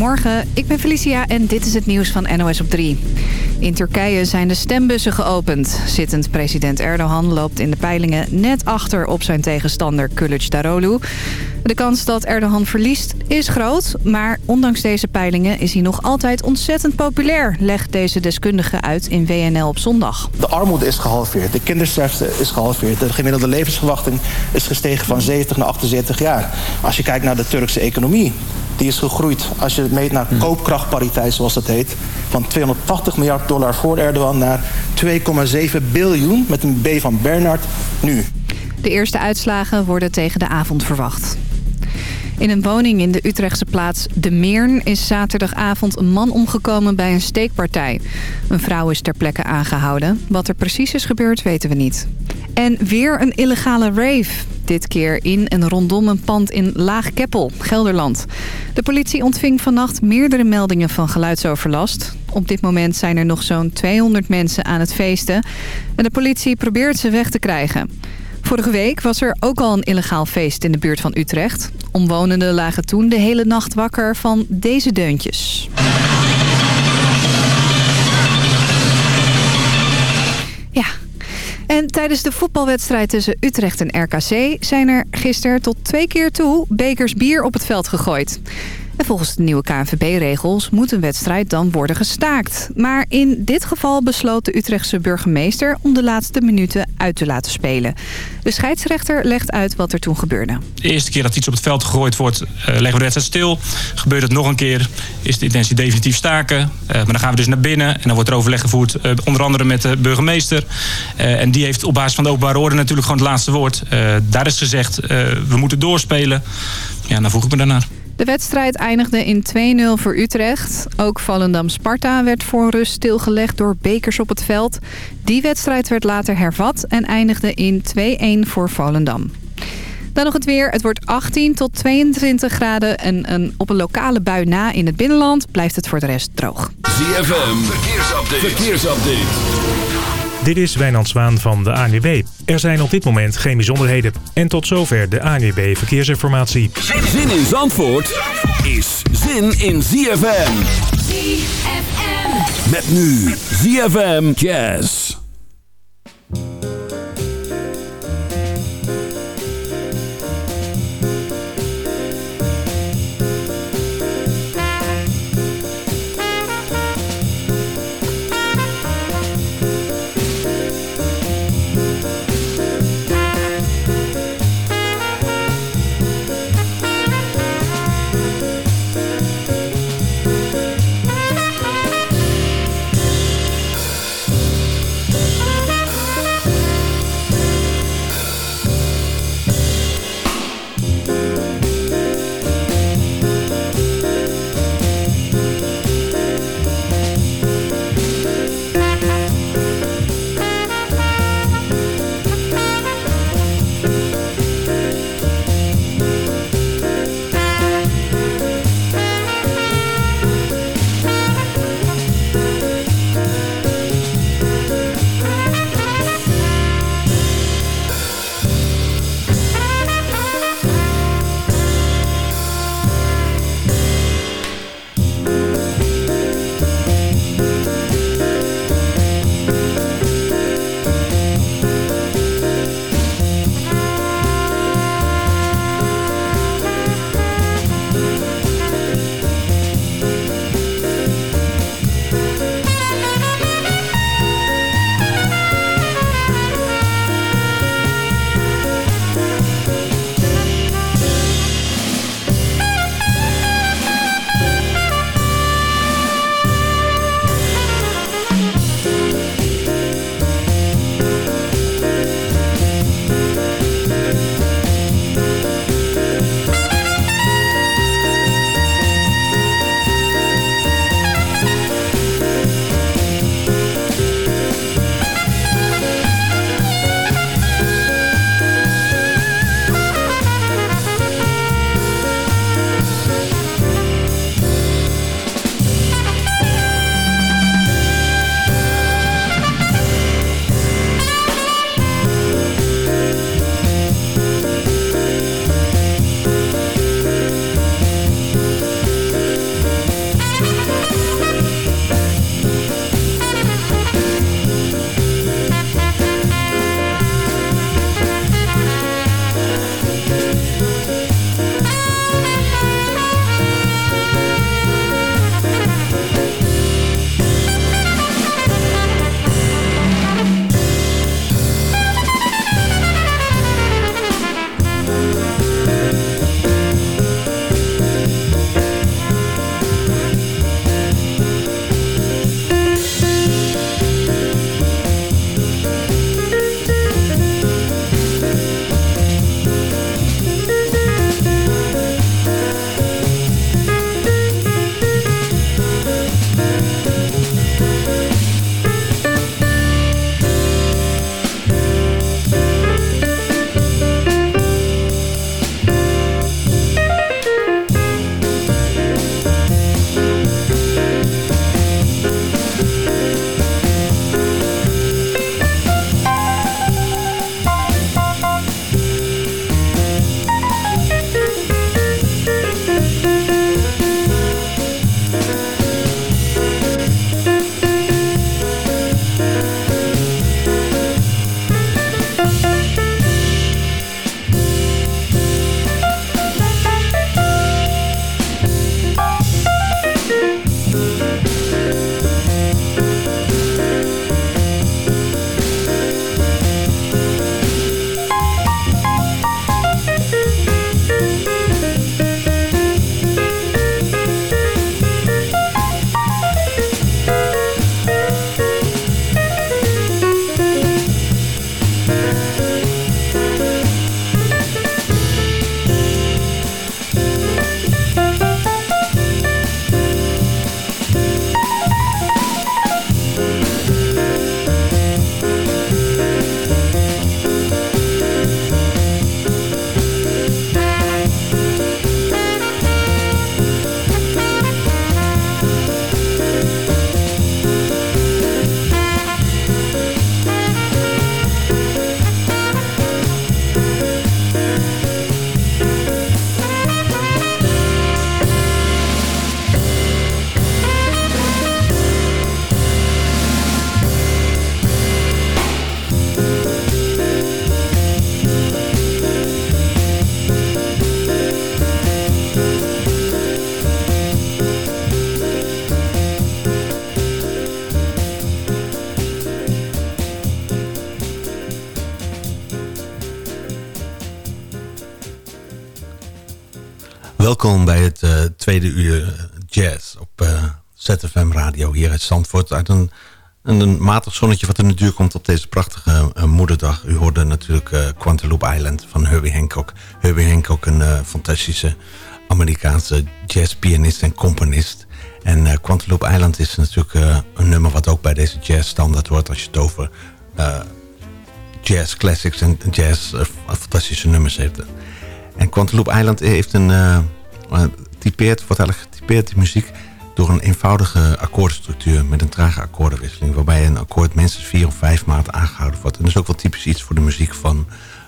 Goedemorgen, ik ben Felicia en dit is het nieuws van NOS op 3. In Turkije zijn de stembussen geopend. Zittend president Erdogan loopt in de peilingen net achter op zijn tegenstander Kılıçdaroğlu. De kans dat Erdogan verliest is groot, maar ondanks deze peilingen is hij nog altijd ontzettend populair, legt deze deskundige uit in WNL op zondag. De armoede is gehalveerd, de kindersterfte is gehalveerd, de gemiddelde levensverwachting is gestegen van 70 naar 78 jaar. Als je kijkt naar de Turkse economie, die is gegroeid als je het meet naar koopkrachtpariteit zoals dat heet. Van 280 miljard dollar voor Erdogan naar 2,7 biljoen met een B van Bernard nu. De eerste uitslagen worden tegen de avond verwacht. In een woning in de Utrechtse plaats De Meern is zaterdagavond een man omgekomen bij een steekpartij. Een vrouw is ter plekke aangehouden. Wat er precies is gebeurd weten we niet. En weer een illegale rave. Dit keer in en rondom een pand in Laagkeppel, Gelderland. De politie ontving vannacht meerdere meldingen van geluidsoverlast. Op dit moment zijn er nog zo'n 200 mensen aan het feesten. En de politie probeert ze weg te krijgen. Vorige week was er ook al een illegaal feest in de buurt van Utrecht. Omwonenden lagen toen de hele nacht wakker van deze deuntjes. Ja. En tijdens de voetbalwedstrijd tussen Utrecht en RKC... zijn er gisteren tot twee keer toe bekers bier op het veld gegooid. En volgens de nieuwe KNVB-regels moet een wedstrijd dan worden gestaakt. Maar in dit geval besloot de Utrechtse burgemeester om de laatste minuten uit te laten spelen. De scheidsrechter legt uit wat er toen gebeurde. De eerste keer dat iets op het veld gegooid wordt, uh, leggen we de wedstrijd stil. Gebeurt het nog een keer, is de intentie definitief staken. Uh, maar dan gaan we dus naar binnen en dan wordt er overleg gevoerd. Uh, onder andere met de burgemeester. en die heeft op basis van de openbare orde natuurlijk gewoon het laatste woord. daar is gezegd, we moeten doorspelen. Ja, dan voeg ik me daarnaar. De wedstrijd eindigde in 2-0 voor Utrecht. Ook Volendam-Sparta werd voor rust stilgelegd door bekers op het veld. Die wedstrijd werd later hervat en eindigde in 2-1 voor Volendam. Dan nog het weer. Het wordt 18 tot 22 graden en een, op een lokale bui na in het binnenland blijft het voor de rest droog. ZFM, verkeersupdate. verkeersupdate. Dit is Wijnand Zwaan van de ANWB. Er zijn op dit moment geen bijzonderheden. En tot zover de ANWB Verkeersinformatie. Zin in Zandvoort is zin in ZFM. ZFM. Met nu ZFM Jazz. Welkom bij het uh, tweede uur jazz op uh, ZFM Radio hier uit Zandvoort. Uit een, een, matig zonnetje wat de duur komt op deze prachtige uh, moederdag. U hoorde natuurlijk Quantaloupe Island van Herbie Hancock. Herbie Hancock, een fantastische Amerikaanse jazzpianist en componist. En Quantaloupe Island is natuurlijk een nummer wat ook bij deze jazz standaard hoort... als je het over jazz classics en jazz fantastische nummers hebt. En Quantaloupe Island heeft een... typeert, wordt eigenlijk getypeerd, die muziek... door een eenvoudige akkoordstructuur met een trage akkoordenwisseling... waarbij een akkoord minstens vier of vijf maanden aangehouden wordt. En dat is ook wel typisch iets voor de muziek van,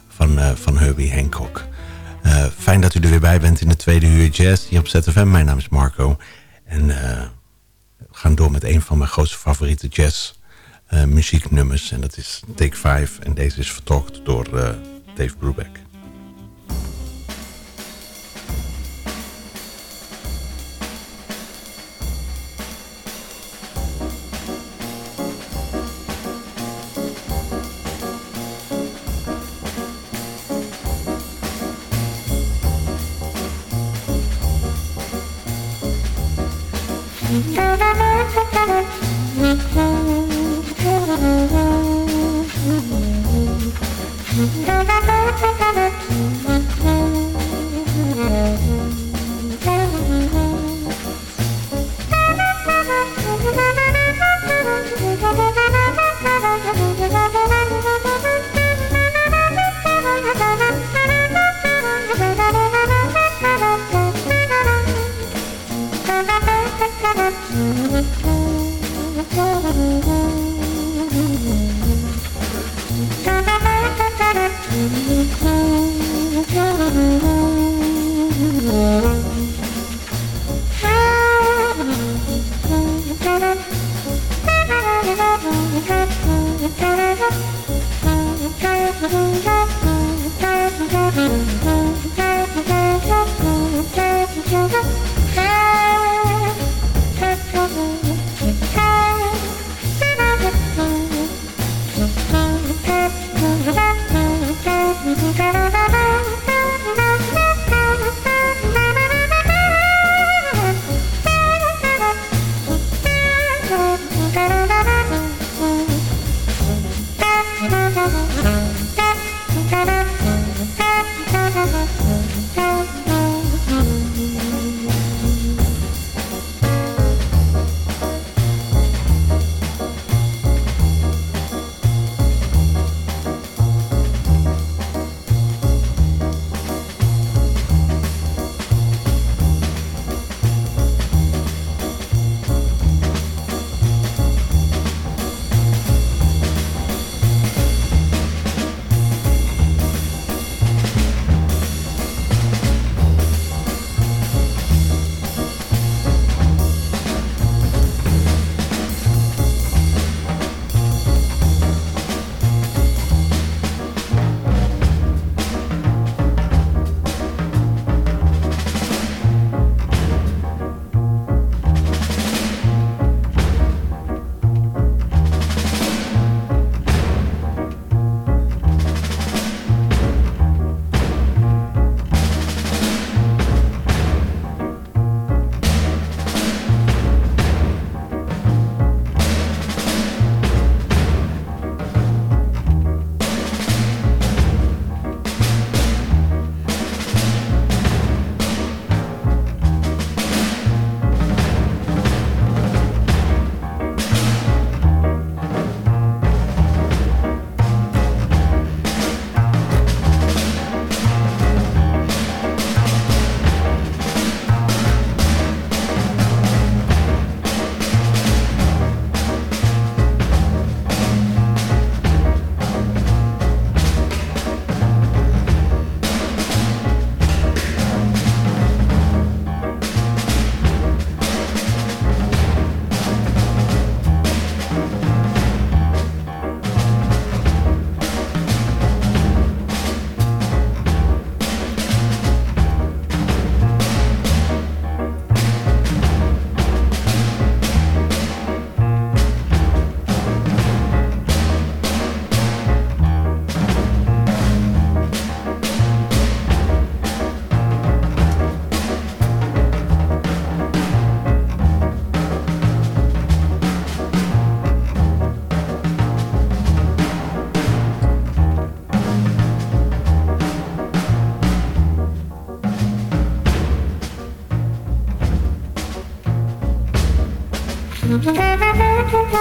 van, uh, van Herbie Hancock. Uh, fijn dat u er weer bij bent in de tweede uur jazz hier op ZFM. Mijn naam is Marco. En we gaan door met een van mijn grootste favoriete jazz muzieknummers. En dat is Take 5. En deze is vertolkt door Dave Brubeck.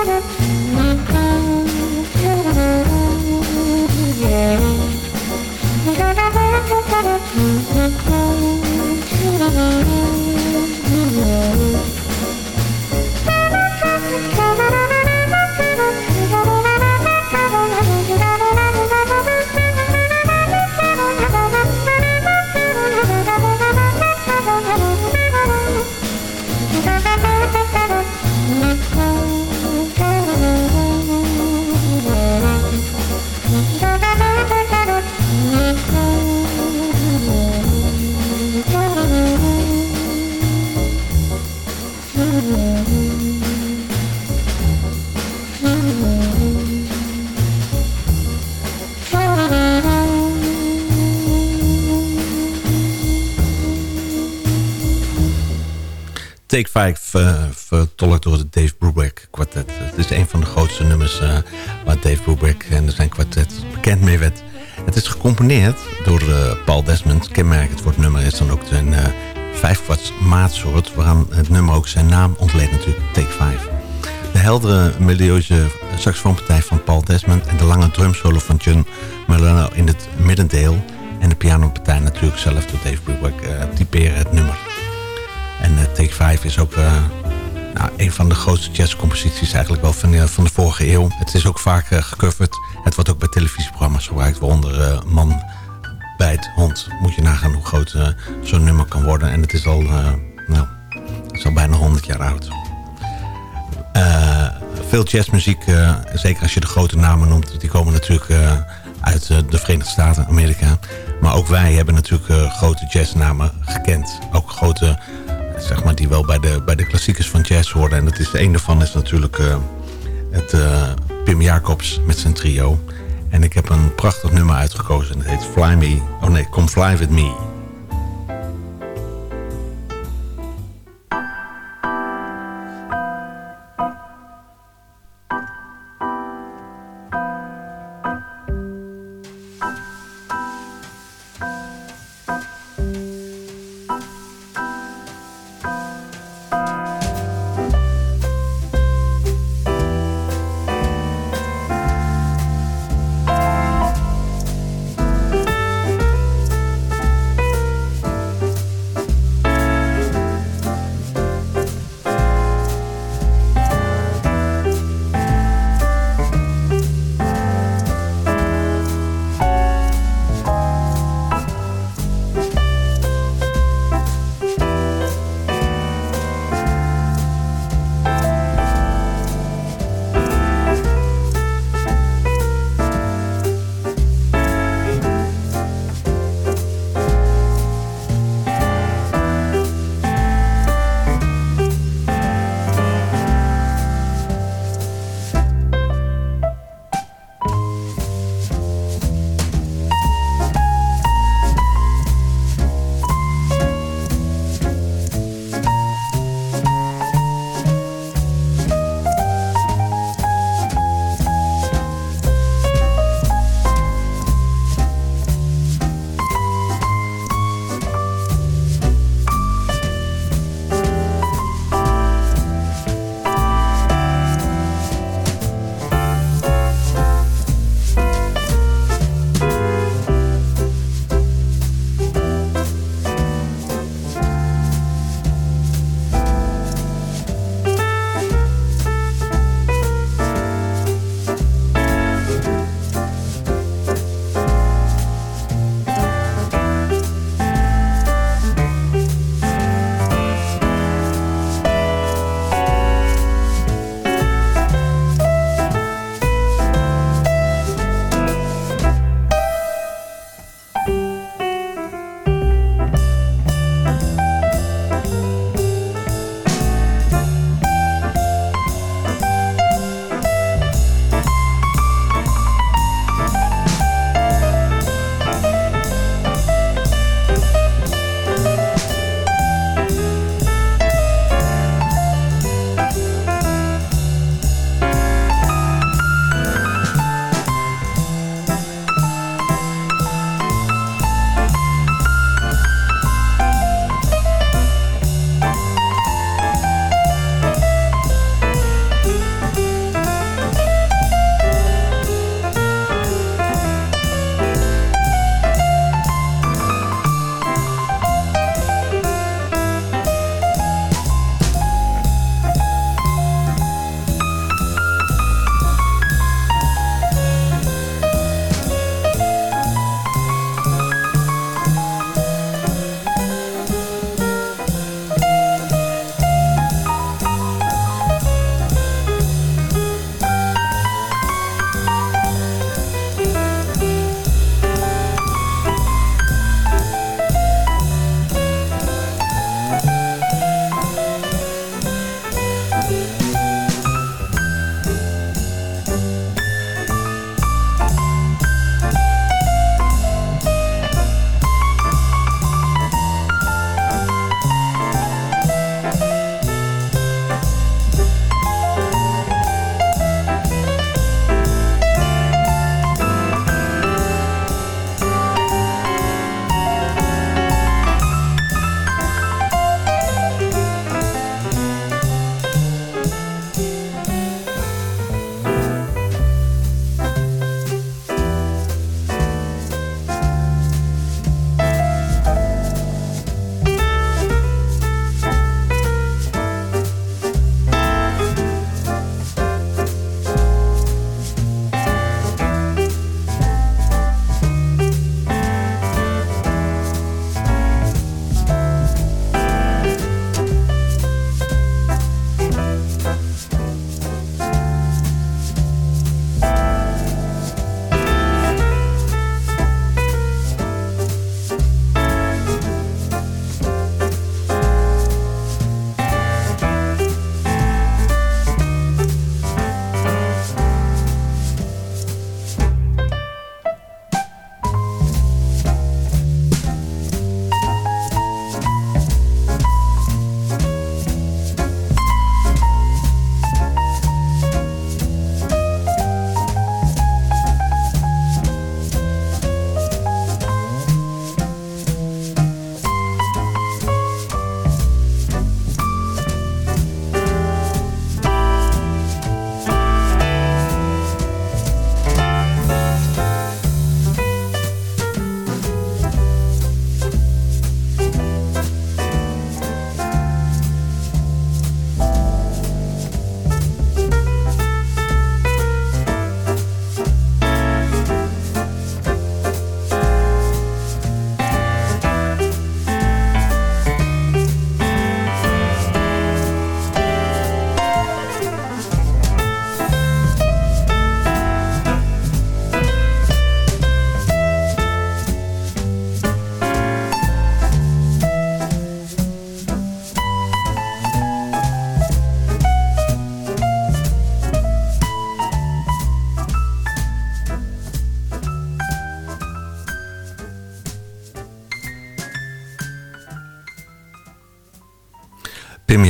Müzik Take 5 uh, vertolkt door het Dave Brubeck kwartet. Het is een van de grootste nummers uh, waar Dave Brubeck en zijn kwartet bekend mee werd. Het is gecomponeerd door uh, Paul Desmond. Kenmerkend voor het nummer is dan ook zijn vijfkwarts maatsoort... waaraan het nummer ook zijn naam ontleent natuurlijk, Take 5. De heldere melodieuze saxofoonpartij van Paul Desmond... en de lange drumsolo van John Melano in het middendeel... en de pianopartij natuurlijk zelf door Dave Brubeck typeren het nummer. En uh, Take 5 is ook uh, nou, een van de grootste jazzcomposities eigenlijk wel van, van de vorige eeuw. Het is ook vaak gecoverd. Het wordt ook bij televisieprogramma's gebruikt. Waaronder Man bijt hond. Moet je nagaan hoe groot zo'n nummer kan worden. En het is al, nou, het is al bijna 100 jaar oud. veel jazzmuziek, zeker als je de grote namen noemt... die komen natuurlijk uit de Verenigde Staten, Amerika. Maar ook wij hebben natuurlijk grote jazznamen gekend. Ook grote die wel bij de, bij de klassiekers van jazz horen. En dat is, een daarvan is natuurlijk uh, het uh, Pim Jacobs met zijn trio. En ik heb een prachtig nummer uitgekozen. En het heet Fly Me. Oh nee, Come Fly With Me.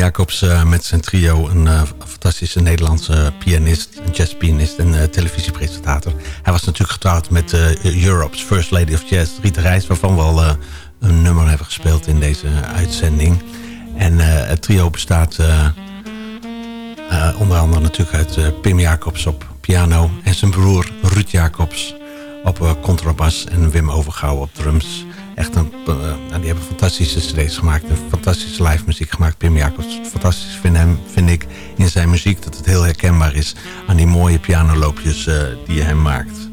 Jacobs uh, met zijn trio. Een uh, fantastische Nederlandse pianist, jazzpianist en uh, televisiepresentator. Hij was natuurlijk getrouwd met Europe's First Lady of Jazz, Rita Reis... waarvan we al een nummer hebben gespeeld in deze uitzending. En het trio bestaat onder andere natuurlijk uit Pim Jacobs op piano... en zijn broer Ruud Jacobs op contrabas en Wim Overgouw op drums... Een, uh, die hebben fantastische cd's gemaakt. En fantastische live muziek gemaakt. Pim Jacobs. Fantastisch vind, hem, vind ik in zijn muziek dat het heel herkenbaar is aan die mooie pianoloopjes uh, die hij maakt.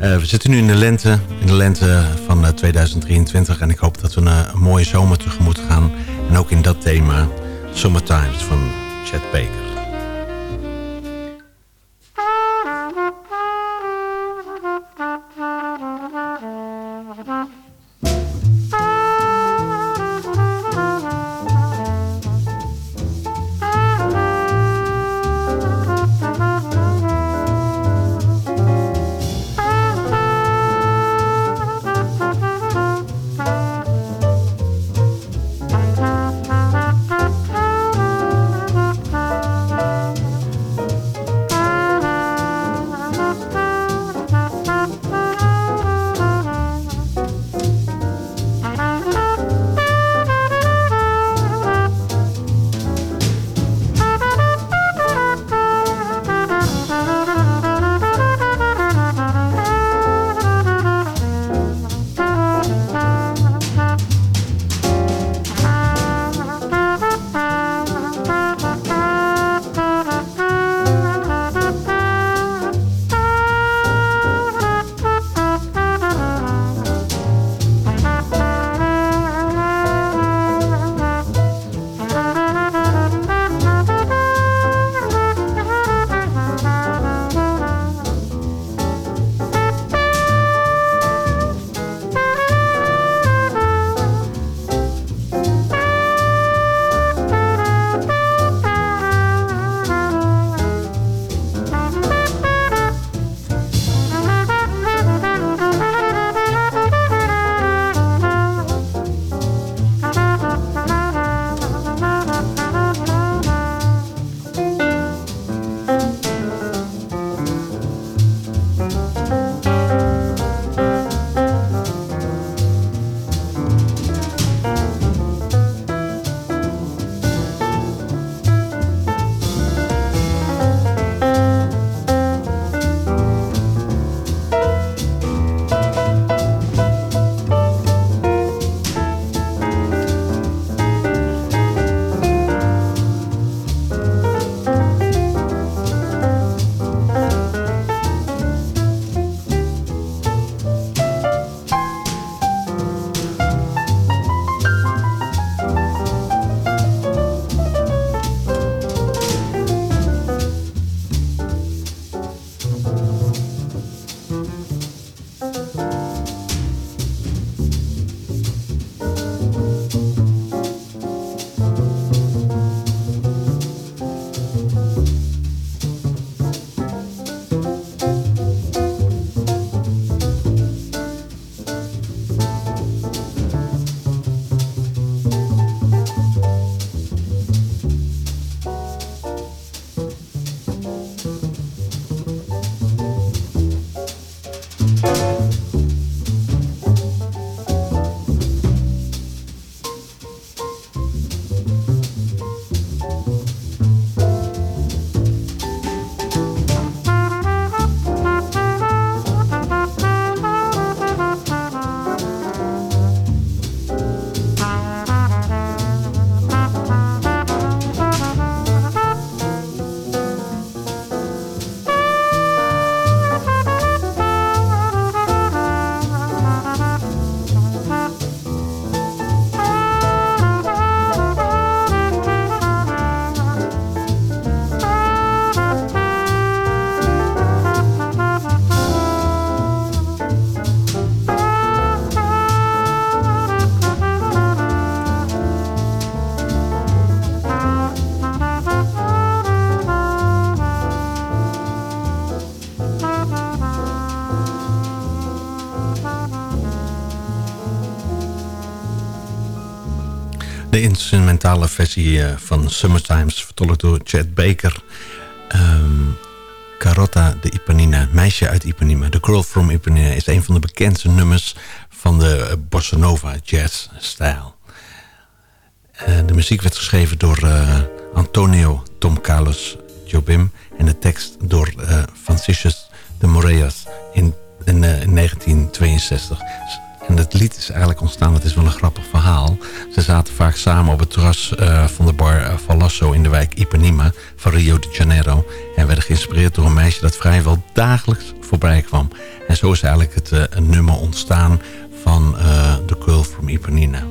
Uh, we zitten nu in de lente, in de lente van 2023. En ik hoop dat we een, mooie zomer tegemoet gaan. En ook in dat thema Summertimes van Chet Baker. Instrumentale versie uh, van Summertimes, vertolkt door Chad Baker. Um, Carota de Ipanina, Meisje uit Ipanema. The Girl from Ipanema is een van de bekendste nummers van de bossa nova jazz-stijl. Uh, de muziek werd geschreven door uh, Antonio Tom Carlos Jobim... en de tekst door Franciscus de Moreas in, in 1962... En het lied is eigenlijk ontstaan, het is wel een grappig verhaal. Ze zaten vaak samen op het terras uh, van de bar uh, Valasso in de wijk Ipanema van Rio de Janeiro. En werden geïnspireerd door een meisje dat vrijwel dagelijks voorbij kwam. En zo is eigenlijk het een nummer ontstaan van The Girl from Ipanema.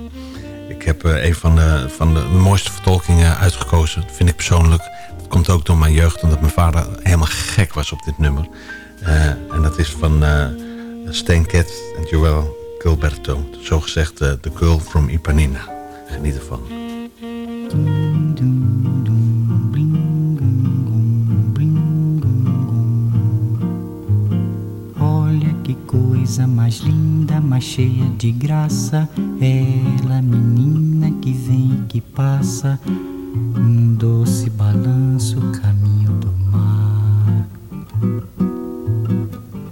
Ik heb een van de, van de mooiste vertolkingen uitgekozen, vind ik persoonlijk. Dat komt ook door mijn jeugd, omdat mijn vader helemaal gek was op dit nummer. en dat is van Stan Getz en Joel Gilberto. Zogezegd uh, The Girl from Ipanema. Geniet ervan. Olha que coisa mais linda, mais cheia de graça. Ela, menina que vem e que passa, num doce balanço, caminho do mar.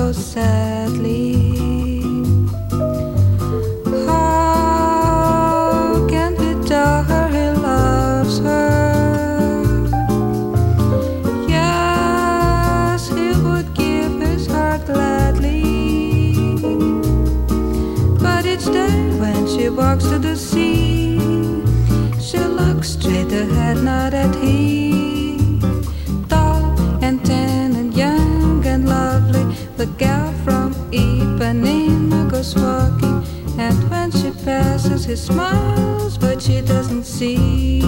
so sadly. How can he tell her he loves her? Yes, he would give his heart gladly. But each day when she walks to the sea, she looks straight ahead, not at him. knows his smiles, but she doesn't see.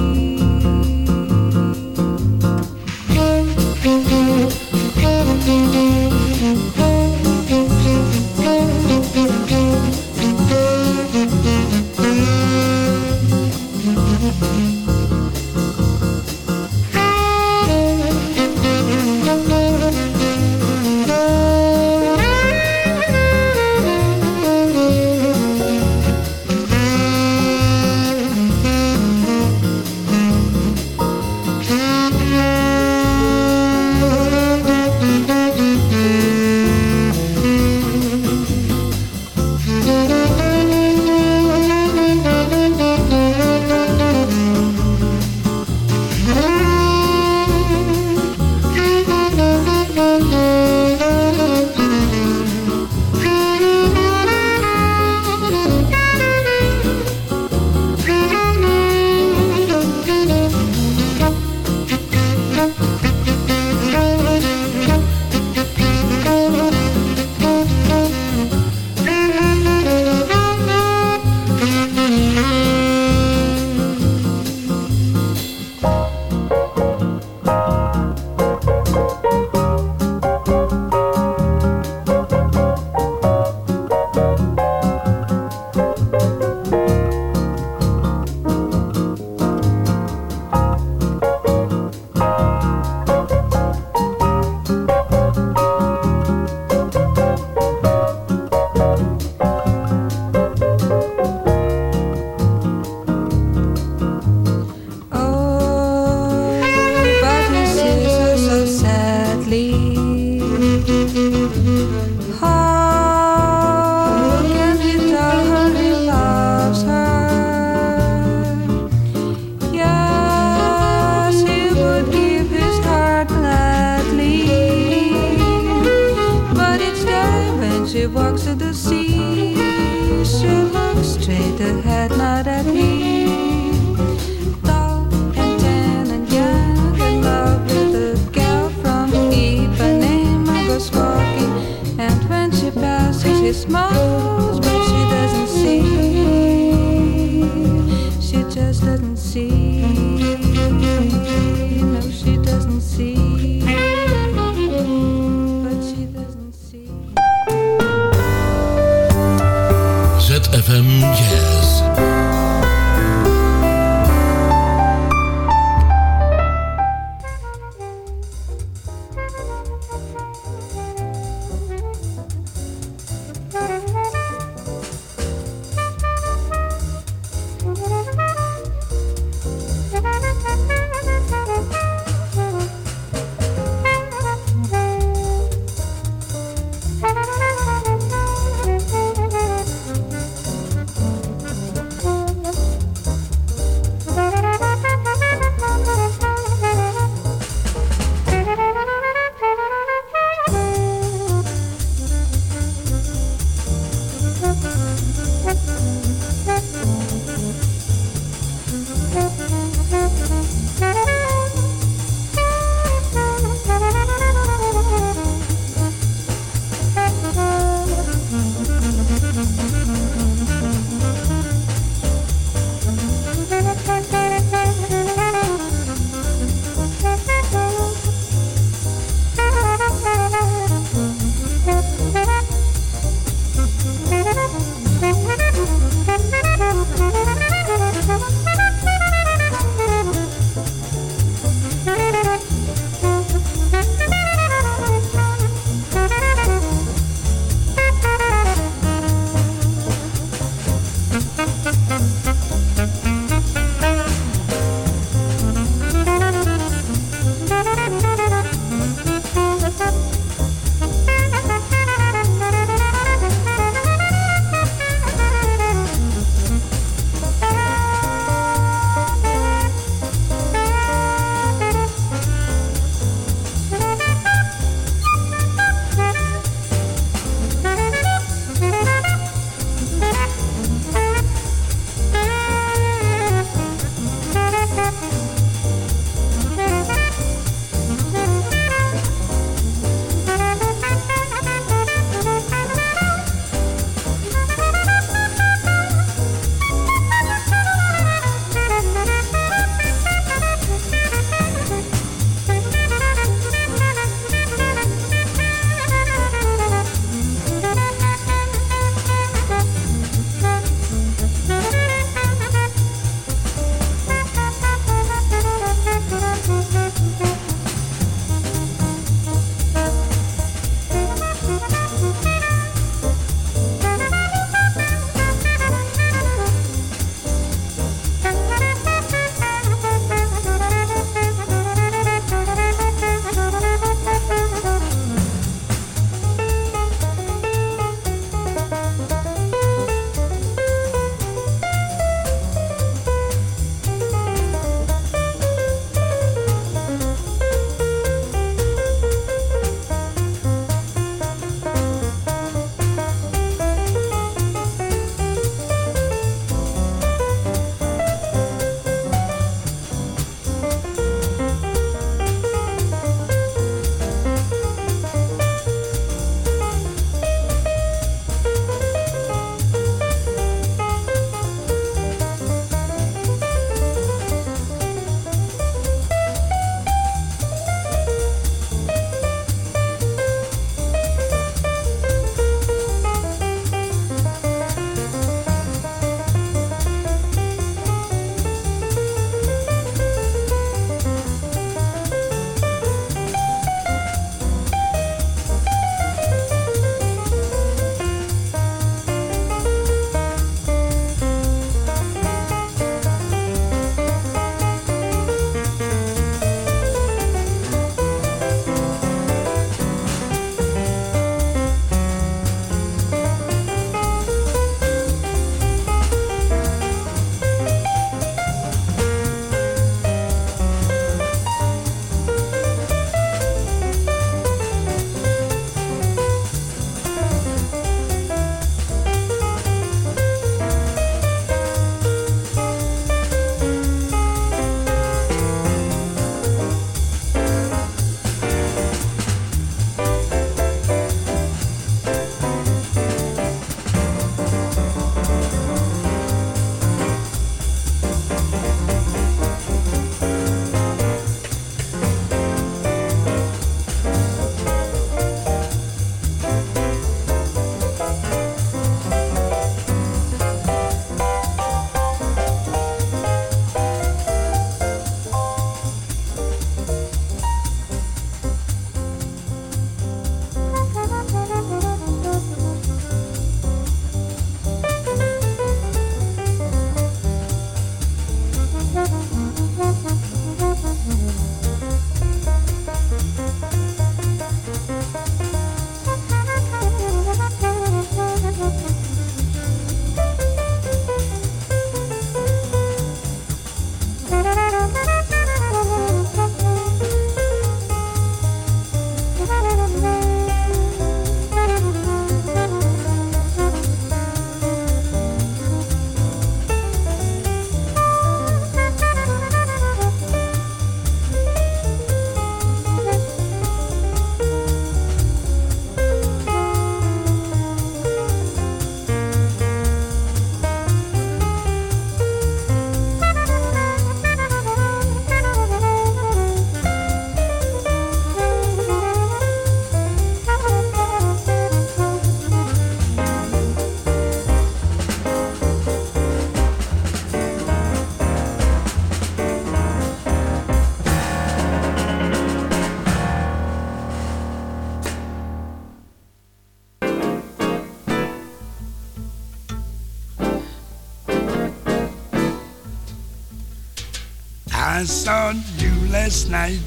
I saw you last night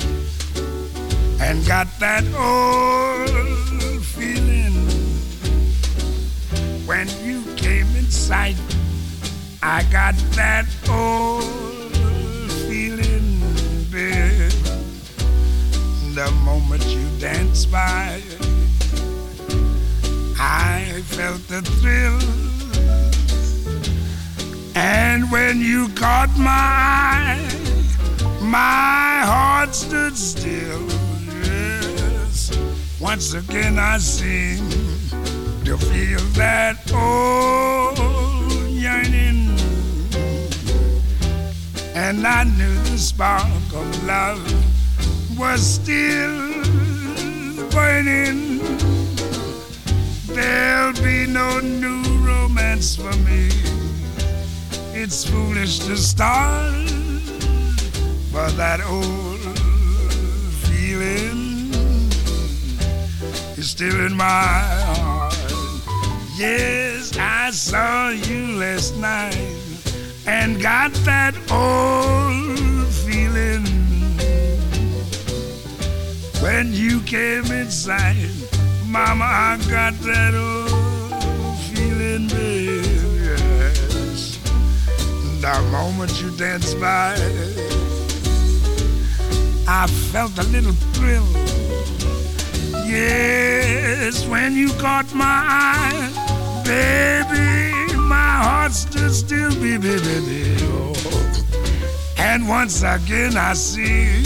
and got that old feeling when you came in sight. I got that old feeling, babe. The moment you danced by, I felt the thrill. And when you caught my eye, my heart stood still. Yes, once again I seem to feel that old yearning. And I knew the spark of love was still burning. There'll be no new romance for me. It's foolish to start, but that old feeling is still in my heart. Yes, I saw you last night and got that old feeling when you came inside. Mama, I got that old feeling, babe. Yes, the moment you danced by, I felt a little thrill. Yes, when you caught my eye, baby, my heart stood still, baby, baby. Oh. And once again I seem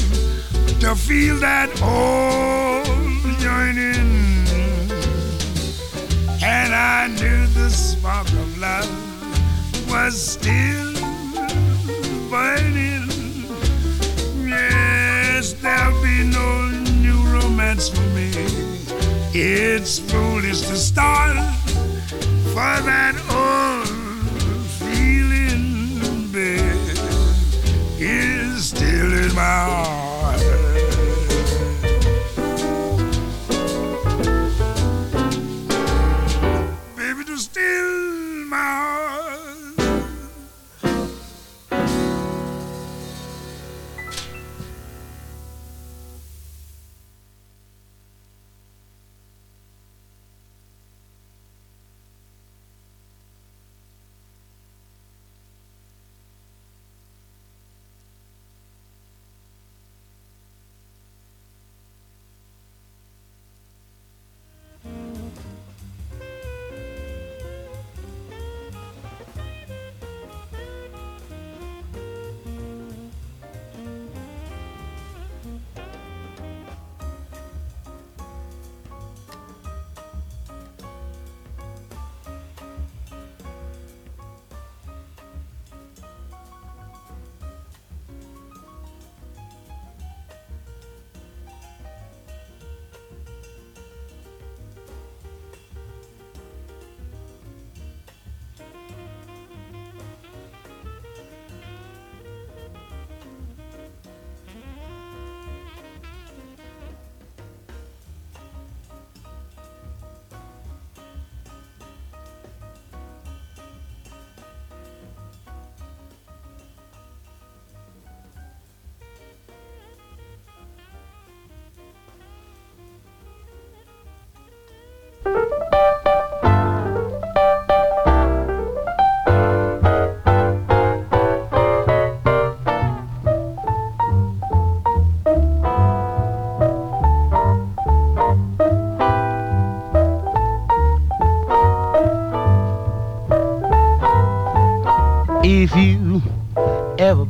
to feel that old yearning. And I knew the spark of love was still burning. Yes, there'll be no new romance for me. It's foolish to start for that old feeling, babe, is still in my heart.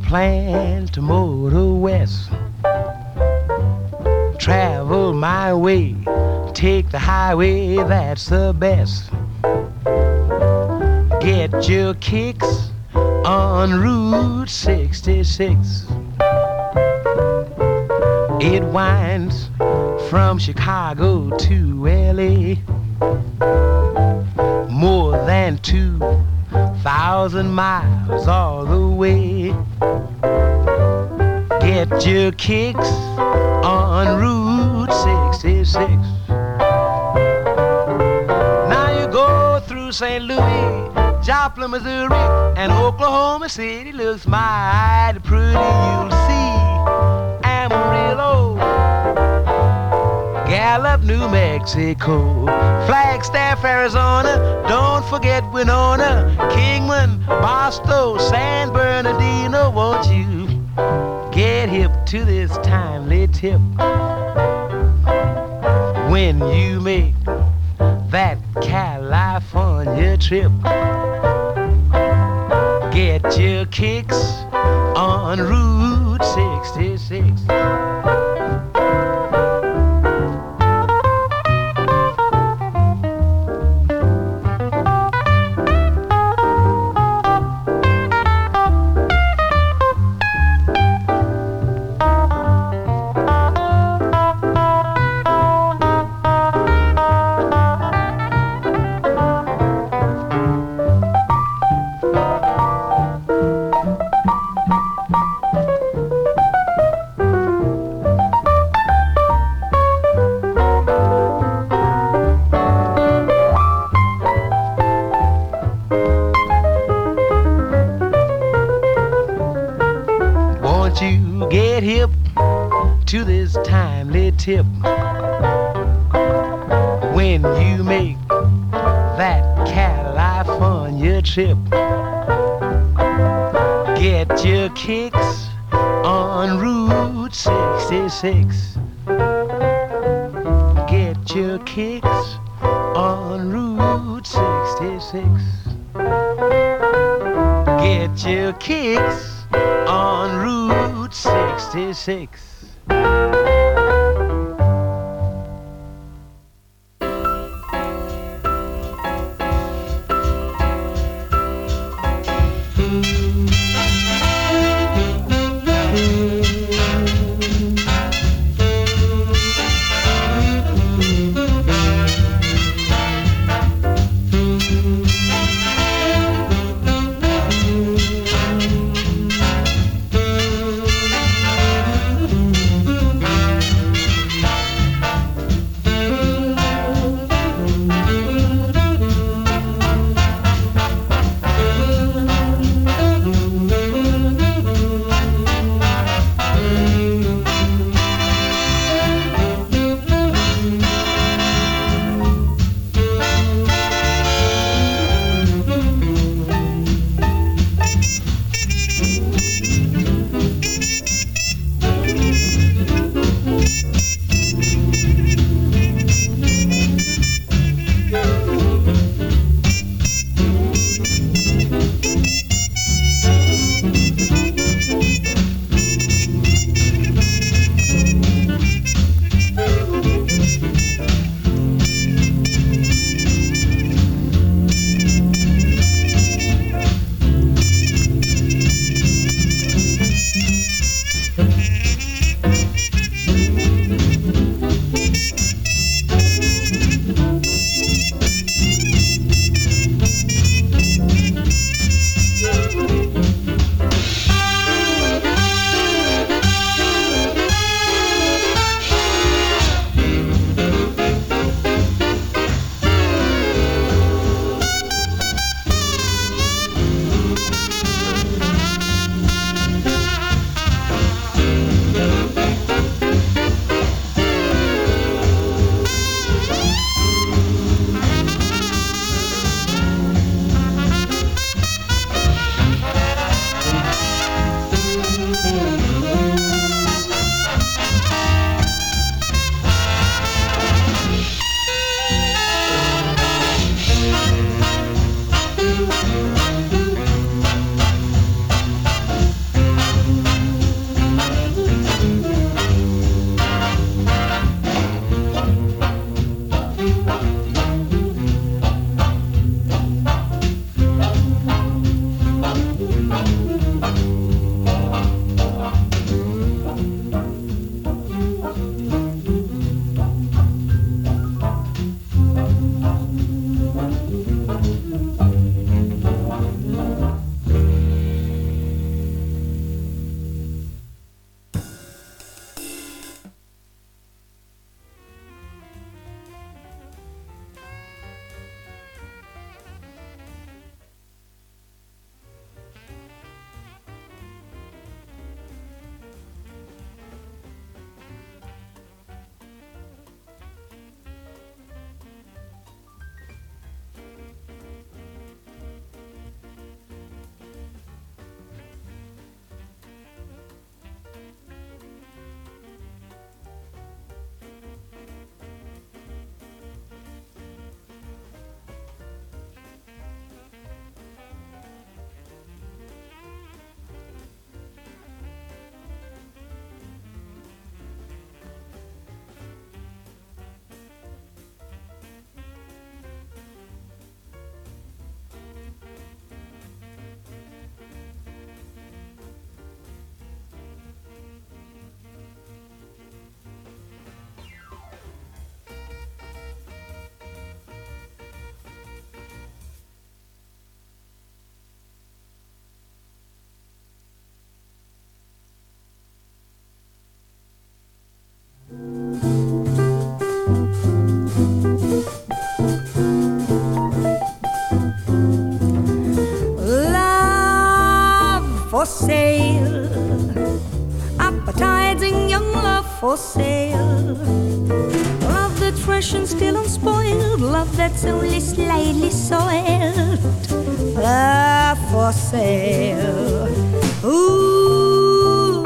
Plan to motor west, travel my way, take the highway, that's the best. Get your kicks on Route 66. It winds from Chicago to LA. More than two thousand miles all the way get your kicks on Route 66. Now you go through St. Louis, Joplin, Missouri, and Oklahoma City looks mighty pretty. You'll see Amarillo, Gallup, New Mexico, Flagstaff, Arizona. Don't forget Winona, Kingman, Barstow, San Bernardino. Won't you? Get hip to this timely tip. When you make that California trip, get your kicks on Route 66. For sale. Love that's fresh and still unspoiled. Love that's only slightly soiled. Love for sale. Who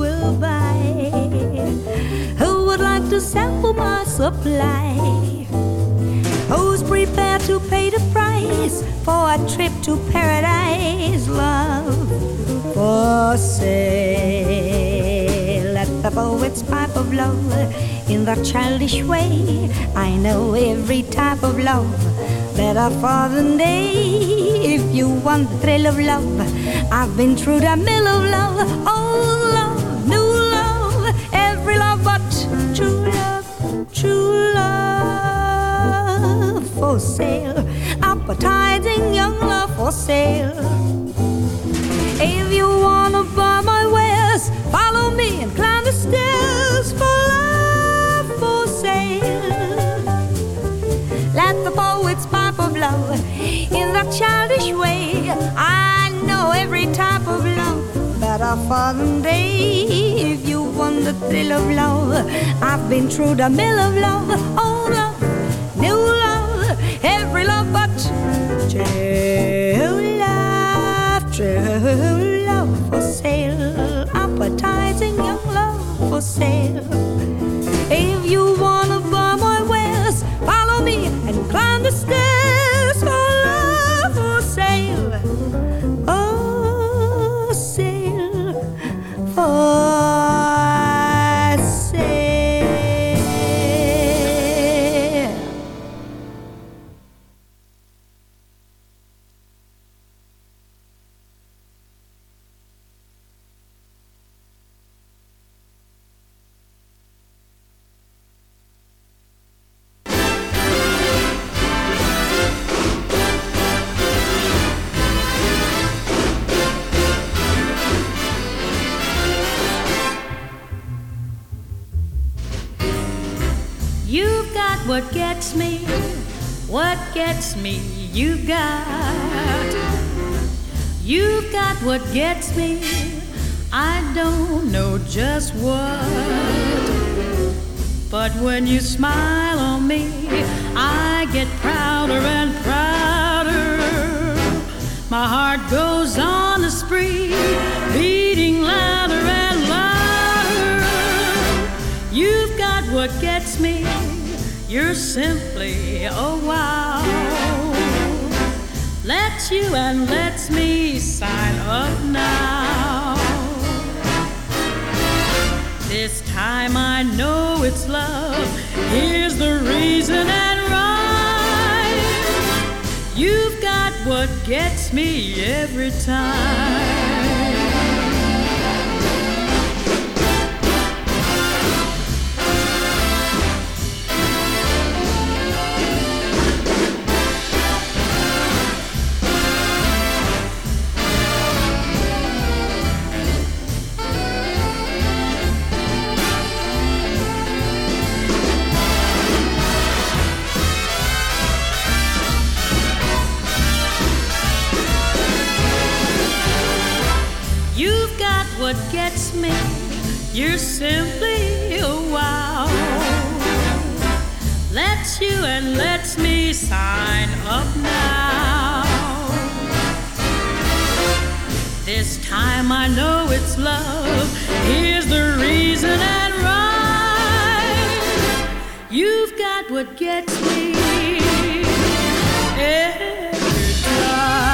will buy? Who would like to sample my supply? Who's prepared to pay the price for a trip to paradise? Love for sale. The poets pipe of love in their childish way. I know every type of love better far than they. If you want the thrill of love, I've been through the mill of love. Old love, new love, every love but true love, true love for sale. Appetizing young love for sale. If you wanna buy that childish way. I know every type of love better far than they. If you want the thrill of love, I've been through the mill of love. Old love, new love, every love but true love, true me, you got. You've got what gets me, I don't know just what. But when you smile on me, I get prouder and prouder. My heart goes on a spree, beating louder and louder. You've got what gets me. You're simply a wow. Let you and lets me sign up now. This time I know it's love. Here's the reason and rhyme. You've got what gets me every time. What gets me. You're simply a wow. Lets you and lets me sign up now. This time I know it's love. Here's the reason and rhyme. You've got what gets me. Every time.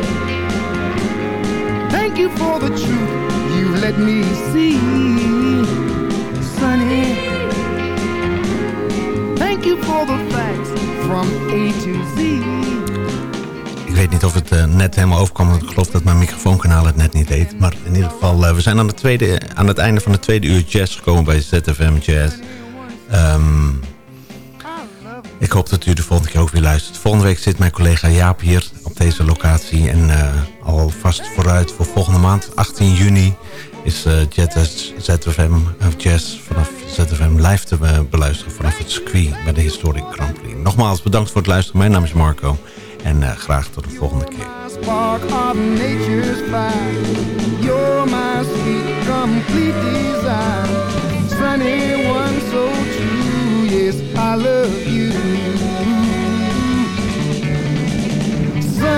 For the truth you let me see. Thank you for the facts from A to Z. Ik weet niet of het uh, net helemaal overkwam. want Ik geloof dat mijn microfoonkanaal het net niet deed. Maar in ieder geval, uh, we zijn aan, de tweede, aan het einde van het tweede uur jazz gekomen bij ZFM Jazz. Um, ik hoop dat u de volgende keer ook weer luistert. Volgende week zit mijn collega Jaap hier deze locatie. En uh, alvast vooruit voor volgende maand, 18 juni... is uh, Jazz, ZFM, uh, Jazz vanaf ZFM live te beluisteren... vanaf het circuit bij de Historic Grand Prix. Nogmaals bedankt voor het luisteren. Mijn naam is Marco. En graag tot de volgende keer. Of